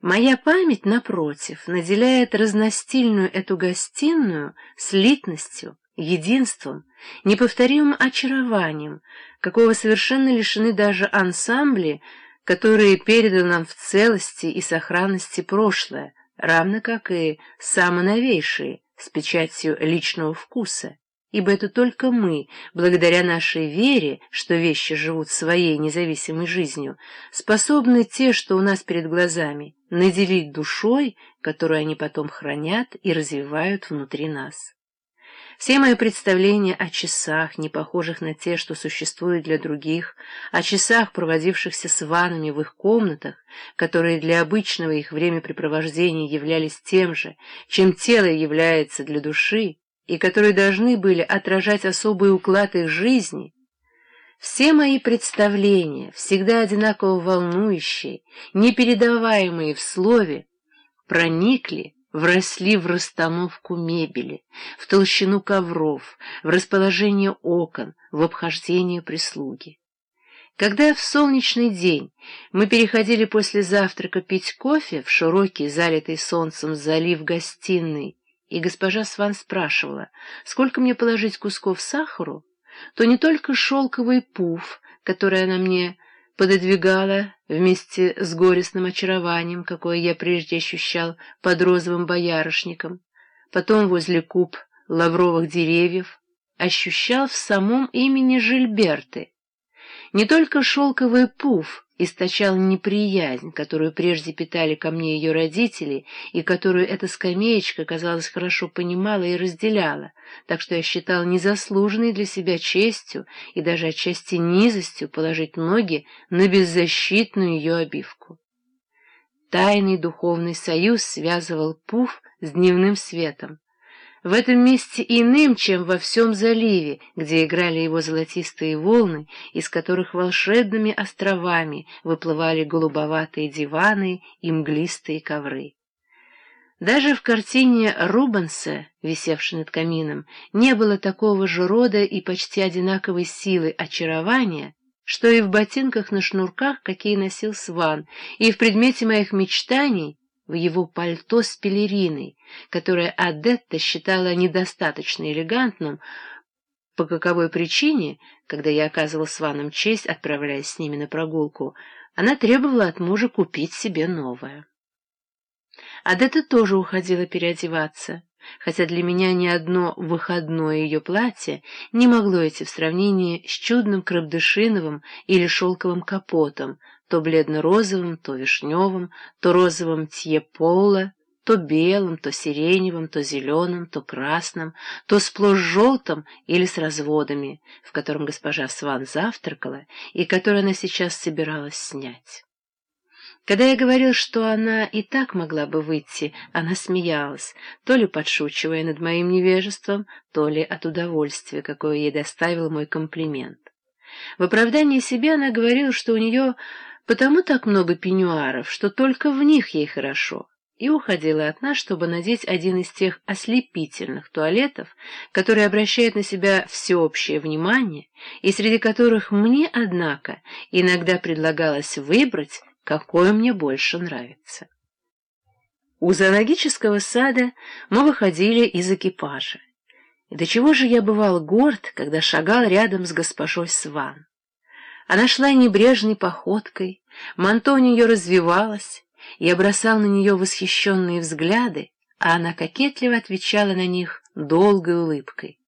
Моя память, напротив, наделяет разностильную эту гостиную слитностью, единством, неповторимым очарованием, какого совершенно лишены даже ансамбли, которые передали нам в целости и сохранности прошлое, равно как и самоновейшие, с печатью личного вкуса ибо это только мы, благодаря нашей вере, что вещи живут своей независимой жизнью, способны те, что у нас перед глазами, наделить душой, которую они потом хранят и развивают внутри нас. Все мои представления о часах, не похожих на те, что существуют для других, о часах, проводившихся с ванами в их комнатах, которые для обычного их времяпрепровождения являлись тем же, чем тело является для души, и которые должны были отражать особый уклад их жизни, все мои представления, всегда одинаково волнующие, непередаваемые в слове, проникли, вросли в расстановку мебели, в толщину ковров, в расположение окон, в обхождение прислуги. Когда в солнечный день мы переходили после завтрака пить кофе в широкий, залитый солнцем залив гостиной, и госпожа Сван спрашивала, сколько мне положить кусков сахару, то не только шелковый пуф, который она мне пододвигала вместе с горестным очарованием, какое я прежде ощущал под розовым боярышником, потом возле куб лавровых деревьев, ощущал в самом имени Жильберты. Не только шелковый пуф, источал неприязнь, которую прежде питали ко мне ее родители, и которую эта скамеечка, казалось, хорошо понимала и разделяла, так что я считал незаслуженной для себя честью и даже отчасти низостью положить ноги на беззащитную ее обивку. Тайный духовный союз связывал Пуф с дневным светом, в этом месте иным, чем во всем заливе, где играли его золотистые волны, из которых волшебными островами выплывали голубоватые диваны и мглистые ковры. Даже в картине Рубенса, висевшей над камином, не было такого же рода и почти одинаковой силы очарования, что и в ботинках на шнурках, какие носил Сван, и в предмете моих мечтаний, в его пальто с пелериной, которое Адетта считала недостаточно элегантным, по каковой причине, когда я оказывал Сванам честь, отправляясь с ними на прогулку, она требовала от мужа купить себе новое. Адетта тоже уходила переодеваться, хотя для меня ни одно выходное ее платье не могло идти в сравнении с чудным крабдышиновым или шелковым капотом, то бледно-розовым, то вишневым, то розовым тьепола, то белым, то сиреневым, то зеленым, то красным, то сплошь желтым или с разводами, в котором госпожа Сван завтракала и который она сейчас собиралась снять. Когда я говорил, что она и так могла бы выйти, она смеялась, то ли подшучивая над моим невежеством, то ли от удовольствия, какое ей доставил мой комплимент. В оправдании себе она говорила, что у нее потому так много пеньюаров, что только в них ей хорошо, и уходила от нас, чтобы надеть один из тех ослепительных туалетов, которые обращают на себя всеобщее внимание, и среди которых мне, однако, иногда предлагалось выбрать, какой мне больше нравится. У зоологического сада мы выходили из экипажа. И до чего же я бывал горд, когда шагал рядом с госпожой Сван. Она шла небрежной походкой, манто у нее развивалось, я бросал на нее восхищенные взгляды, а она кокетливо отвечала на них долгой улыбкой.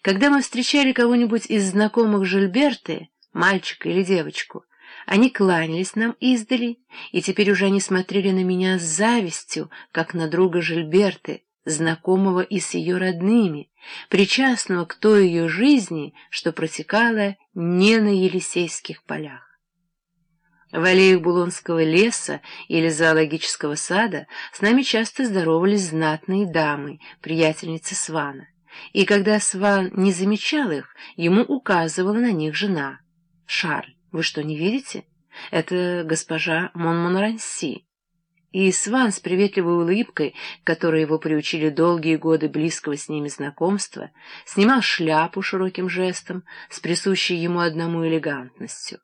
Когда мы встречали кого-нибудь из знакомых Жильберты, мальчика или девочку, они кланялись нам издали, и теперь уже они смотрели на меня с завистью, как на друга Жильберты, знакомого и с ее родными, причастного к той ее жизни, что протекала не на Елисейских полях. В аллеях Булонского леса или зоологического сада с нами часто здоровались знатные дамы, приятельницы Свана, и когда Сван не замечал их, ему указывала на них жена. «Шарль, вы что, не видите? Это госпожа Монмонранси». И Сван с приветливой улыбкой, которой его приучили долгие годы близкого с ними знакомства, снимал шляпу широким жестом с присущей ему одному элегантностью.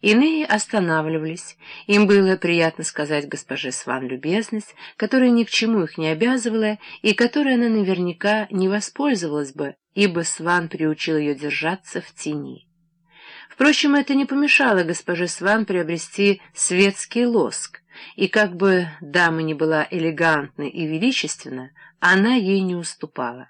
Иные останавливались, им было приятно сказать госпоже Сван любезность, которая ни к чему их не обязывала и которой она наверняка не воспользовалась бы, ибо Сван приучил ее держаться в тени. Впрочем, это не помешало госпоже Сван приобрести светский лоск, и как бы дама не была элегантна и величественна, она ей не уступала.